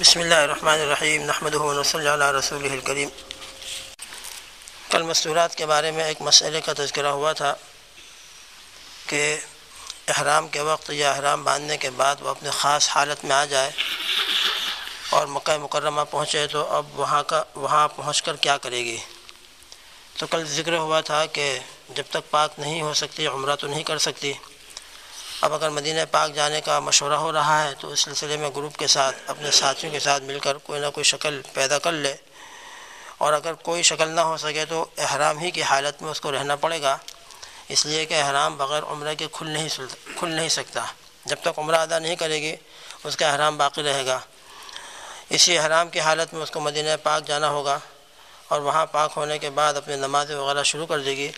بسم اللہ الرحمن الرحیم نحمد صلی اللہ رسول الکریم۔ کل مستورات کے بارے میں ایک مسئلے کا تذکرہ ہوا تھا کہ احرام کے وقت یا احرام باندھنے کے بعد وہ اپنے خاص حالت میں آ جائے اور مکہ مکرمہ پہنچے تو اب وہاں کا، وہاں پہنچ کر کیا کرے گی؟ تو کل ذکر ہوا تھا کہ جب تک پاک نہیں ہو سکتی، عمرہ تو نہیں کر سکتی۔ اب اگر مدینہ پاک جانے کا مشورہ ہو رہا ہے، تو اس سلسلے میں گروپ کے ساتھ، اپنے ساتھیوں کے ساتھ مل کر کوئی نہ کوئی شکل پیدا کر لے۔ اور اگر کوئی شکل نہ ہو سکے، تو احرام ہی کی حالت میں اس کو رہنا پڑے گا۔ اس لیے کہ احرام بغیر عمرہ کے کھل نہیں کھل نہیں سکتا۔ جب تک عمرہ ادا نہیں کرے گی، اس کا احرام باقی رہے گا۔ اسی احرام کی حالت میں اس کو مدینہ پاک جانا ہوگا۔ اور وہاں پاک ہونے کے بعد اپنی نماز وغیرہ شروع کر دے گی۔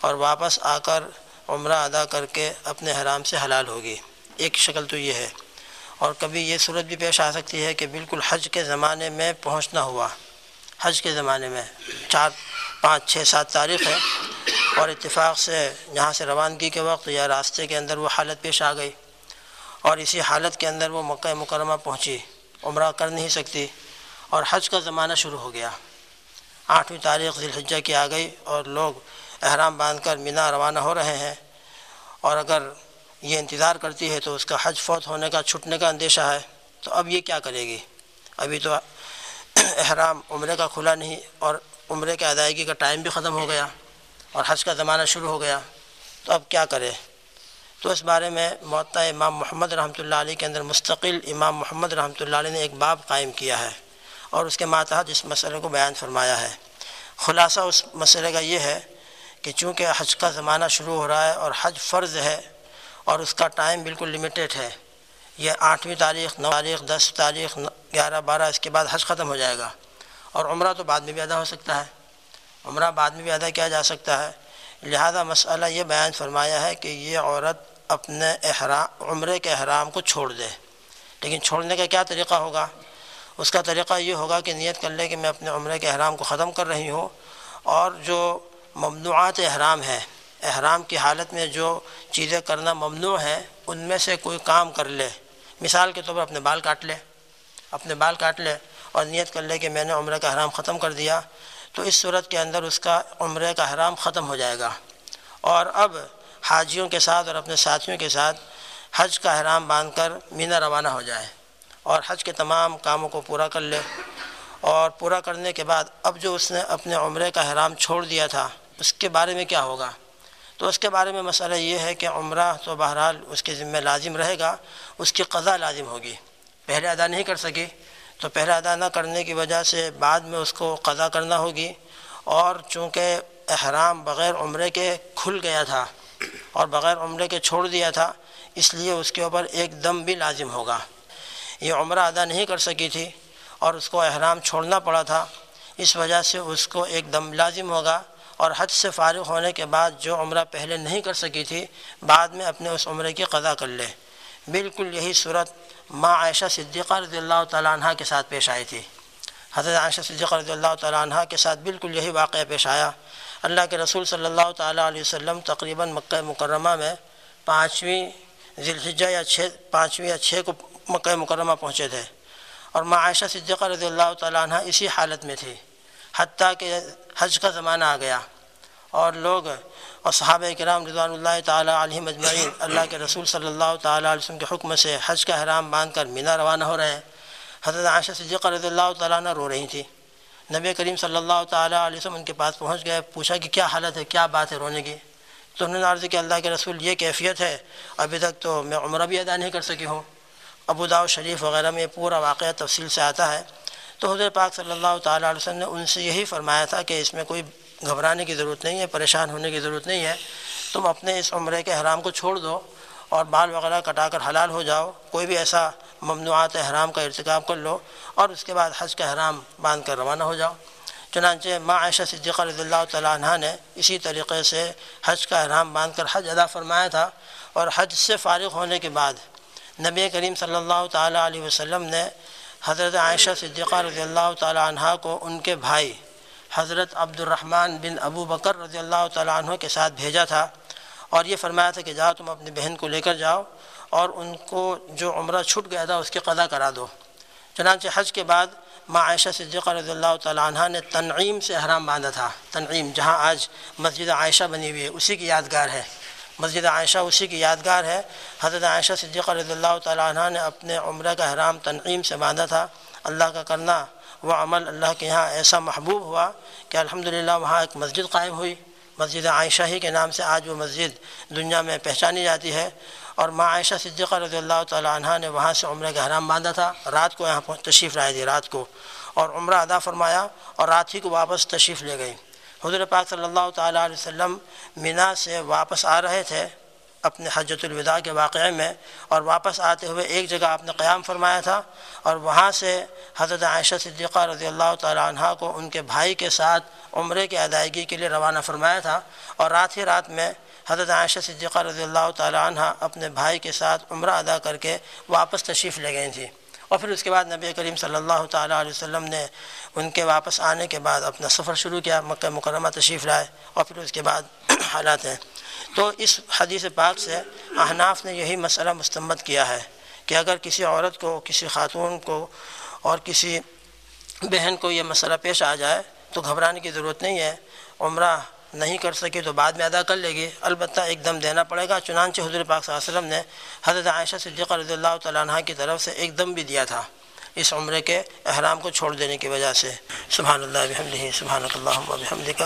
اور واپس آ کر عمرہ ادا کر کے اپنے حرام سے حلال ہوگی۔ ایک شکل تو یہ ہے۔ اور کبھی یہ صورت بھی پیش آ سکتی ہے کہ بالکل حج کے زمانے میں پہنچنا ہوا۔ حج کے زمانے میں چار، پانچ، چھ، سات تاریخ ہے۔ اور اتفاق سے یہاں سے روانگی کے وقت یا راستے کے اندر وہ حالت پیش آ گئی۔ اور اسی حالت کے اندر وہ مکہ مکرمہ پہنچی۔ عمرہ کر نہیں سکتی۔ اور حج کا زمانہ شروع ہو گیا۔ آٹھویں تاریخ ذی الحجہ کی آ گئی اور لوگ احرام باندھ کر مینا روانہ ہو رہے ہیں اور اگر یہ انتظار کرتی ہے تو اس کا حج فوت ہونے کا چھٹنے کا اندیشہ ہے، تو اب یہ کیا کرے گی؟ ابھی تو احرام عمرے کا کھلا نہیں اور عمرے کے ادائیگی کا ٹائم بھی ختم ہو گیا اور حج کا زمانہ شروع ہو گیا، تو اب کیا کرے؟ تو اس بارے میں معطا امام محمد رحمۃ اللہ علیہ کے اندر مستقل امام محمد رحمۃ اللہ علیہ نے ایک باب قائم کیا ہے اور اس کے ماتحت اس مسئلے کو بیان فرمایا ہے۔ خلاصہ اس مسئلے کا یہ ہے کہ چونکہ حج کا زمانہ شروع ہو رہا ہے اور حج فرض ہے اور اس کا ٹائم بالکل لمیٹیڈ ہے، یہ آٹھویں تاریخ، نو تاریخ، دس تاریخ، گیارہ، بارہ، اس کے بعد حج ختم ہو جائے گا۔ اور عمرہ تو بعد میں بھی ادا ہو سکتا ہے۔ عمرہ بعد میں بھی ادا کیا جا سکتا ہے۔ لہذا مسئلہ یہ بیان فرمایا ہے کہ یہ عورت اپنے احرام عمرے کے احرام کو چھوڑ دے۔ لیکن چھوڑنے کا کیا طریقہ ہوگا؟ اس کا طریقہ یہ ہوگا کہ نیت کر لے کہ میں اپنے عمرے کے احرام کو ختم کر رہی ہوں اور جو ممنوعات احرام ہے احرام کی حالت میں جو چیزیں کرنا ممنوع ہے ان میں سے کوئی کام کر لے۔ مثال کے طور پر اپنے بال کاٹ لے۔ اپنے بال کاٹ لے اور نیت کر لے کہ میں نے عمرے کا احرام ختم کر دیا، تو اس صورت کے اندر اس کا عمرے کا احرام ختم ہو جائے گا۔ اور اب حاجیوں کے ساتھ اور اپنے ساتھیوں کے ساتھ حج کا احرام باندھ کر مینا روانہ ہو جائے۔ اور حج کے تمام کاموں کو پورا کر لے۔ اور پورا کرنے کے بعد اب جو اس نے اپنے عمرے کا احرام چھوڑ دیا تھا اس کے بارے میں کیا ہوگا؟ تو اس کے بارے میں مسئلہ یہ ہے کہ عمرہ تو بہرحال اس کے ذمہ لازم رہے گا، اس کی قضا لازم ہوگی۔ پہلے ادا نہیں کر سکی تو پہلے ادا نہ کرنے کی وجہ سے بعد میں اس کو قضا کرنا ہوگی۔ اور چونکہ احرام بغیر عمرے کے کھل گیا تھا اور بغیر عمرے کے چھوڑ دیا تھا، اس لیے اس کے اوپر ایک دم بھی لازم ہوگا۔ یہ عمرہ ادا نہیں کر سکی تھی اور اس کو احرام چھوڑنا پڑا تھا، اس وجہ سے اس کو ایک دم لازم ہوگا۔ اور حج سے فارغ ہونے کے بعد جو عمرہ پہلے نہیں کر سکی تھی، بعد میں اپنے اس عمرے کی قضا کر لے۔ بالکل یہی صورت ماں عائشہ صدیقہ رضی اللہ تعالیٰ عنہ کے ساتھ پیش آئی تھی۔ حضرت عائشہ صدیقہ رضی اللہ تعالیٰ عنہ کے ساتھ بالکل یہی واقعہ پیش آیا۔ اللہ کے رسول صلی اللہ تعالیٰ علیہ وسلم تقریباً مکہ مکرمہ میں پانچویں ذی الحجہ یا چھ، پانچویں یا چھ کو مکہ مکرمہ پہنچے تھے۔ اور ماں عائشہ صدیقہ رضی اللہ تعالیٰ عنہ اسی حالت میں تھی حتیٰ کہ حج کا زمانہ آ گیا اور لوگ اور صحابہ کرام رضوان اللہ تعالیٰ علیہ مجمعین اللہ کے رسول صلی اللہ تعالیٰ علیہ وسلم کے حکم سے حج کا حرام باندھ کر مینا روانہ ہو رہے ہیں۔ حضرت عائشہ صدیقہ رضی اللہ تعالیٰ عنہ رو رہی تھی۔ نبی کریم صلی اللہ تعالیٰ علیہ وسلم ان کے پاس پہنچ گئے، پوچھا کہ کیا حالت ہے، کیا بات ہے رونے کی؟ تو انہوں نے عرض کہ اللہ کے رسول، یہ کیفیت ہے، ابھی تک تو میں عمرہ بھی ادا نہیں کر سکی ہوں۔ ابو داؤ شریف وغیرہ میں پورا واقعہ تفصیل سے آتا ہے۔ تو حضرت پاک صلی اللہ تعالیٰ علیہ وسلم نے ان سے یہی فرمایا تھا کہ اس میں کوئی گھبرانے کی ضرورت نہیں ہے، پریشان ہونے کی ضرورت نہیں ہے۔ تم اپنے اس عمرے کے حرام کو چھوڑ دو اور بال وغیرہ کٹا کر حلال ہو جاؤ، کوئی بھی ایسا ممنوعات احرام کا ارتکاب کر لو اور اس کے بعد حج کا احرام باندھ کر روانہ ہو جاؤ۔ چنانچہ ماں عائشہ صدیقہ رضی اللہ تعالیٰ عنہ نے اسی طریقے سے حج کا احرام باندھ کر حج ادا فرمایا تھا اور حج سے فارغ ہونے کے بعد نبی کریم صلی اللہ تعالیٰ علیہ وسلم نے حضرت عائشہ صدیقہ رضی اللہ تعالیٰ عنہ کو ان کے بھائی حضرت عبد الرحمن بن ابو بکر رضی اللہ تعالیٰ عنہ کے ساتھ بھیجا تھا اور یہ فرمایا تھا کہ جاؤ تم اپنی بہن کو لے کر جاؤ اور ان کو جو عمرہ چھٹ گیا تھا اس کی قضا کرا دو۔ چنانچہ حج کے بعد ماں عائشہ صدیقہ رضی اللہ تعالیٰ عنہ نے تنعیم سے احرام باندھا تھا۔ تنعیم جہاں آج مسجد عائشہ بنی ہوئی ہے، اسی کی یادگار ہے۔ مسجد عائشہ اسی کی یادگار ہے۔ حضرت عائشہ صدیقہ رضی اللہ تعالیٰ عنہ نے اپنے عمرہ کا احرام تنعیم سے باندھا تھا۔ اللہ کا کرنا وہ عمل اللہ کے یہاں ایسا محبوب ہوا کہ الحمدللہ وہاں ایک مسجد قائم ہوئی۔ مسجد عائشہ ہی کے نام سے آج وہ مسجد دنیا میں پہچانی جاتی ہے۔ اور ماں عائشہ صدیقہ رضی اللہ تعالیٰ عنہ نے وہاں سے عمرہ کا حرام باندھا تھا۔ رات کو یہاں تشریف لائے تھی رات کو۔ اور عمرہ ادا فرمایا اور رات ہی کو واپس تشریف لے گئی حضور پاک صلی اللہ تعالیٰ علیہ وسلم مینا سے واپس آ رہے تھے اپنے حجت الوداع کے واقعے میں اور واپس آتے ہوئے ایک جگہ آپ نے قیام فرمایا تھا اور وہاں سے حضرت عائشہ صدیقہ رضی اللہ تعالیٰ عنہ کو ان کے بھائی کے ساتھ عمرے کی ادائیگی کے لیے روانہ فرمایا تھا اور رات ہی رات میں حضرت عائشہ صدیقہ رضی اللہ تعالیٰ عنہ اپنے بھائی کے ساتھ عمرہ ادا کر کے واپس تشریف لے گئی تھیں اور پھر اس کے بعد نبی کریم صلی اللہ تعالیٰ علیہ وسلم نے ان کے واپس آنے کے بعد اپنا سفر شروع کیا، مکہ مکرمہ تشریف لائے اور پھر اس کے بعد حالات ہیں۔ تو اس حدیث پاک سے احناف نے یہی مسئلہ مستمت کیا ہے کہ اگر کسی عورت کو، کسی خاتون کو اور کسی بہن کو یہ مسئلہ پیش آ جائے تو گھبرانے کی ضرورت نہیں ہے، عمرہ نہیں کر سکی تو بعد میں ادا کر لے گی البتہ ایک دم دینا پڑے گا۔ چنانچہ حضور پاک صلی اللہ علیہ وسلم نے حضرت عائشہ صدیقہ رضی اللہ تعالیٰ عنہ کی طرف سے ایک دم بھی دیا تھا اس عمرے کے احرام کو چھوڑ دینے کی وجہ سے۔ سبحان اللہ بحمدہ سبحانک اللہم و بحمدک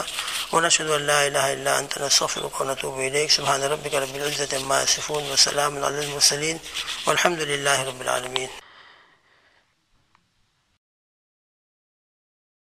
ونشهد ان لا الہ الا انت، نستغفرک و نتوب الیک۔ سبحان ربک رب العزت عما یصفون و سلام علی المرسلین۔ والحمد للہ رب العالمین۔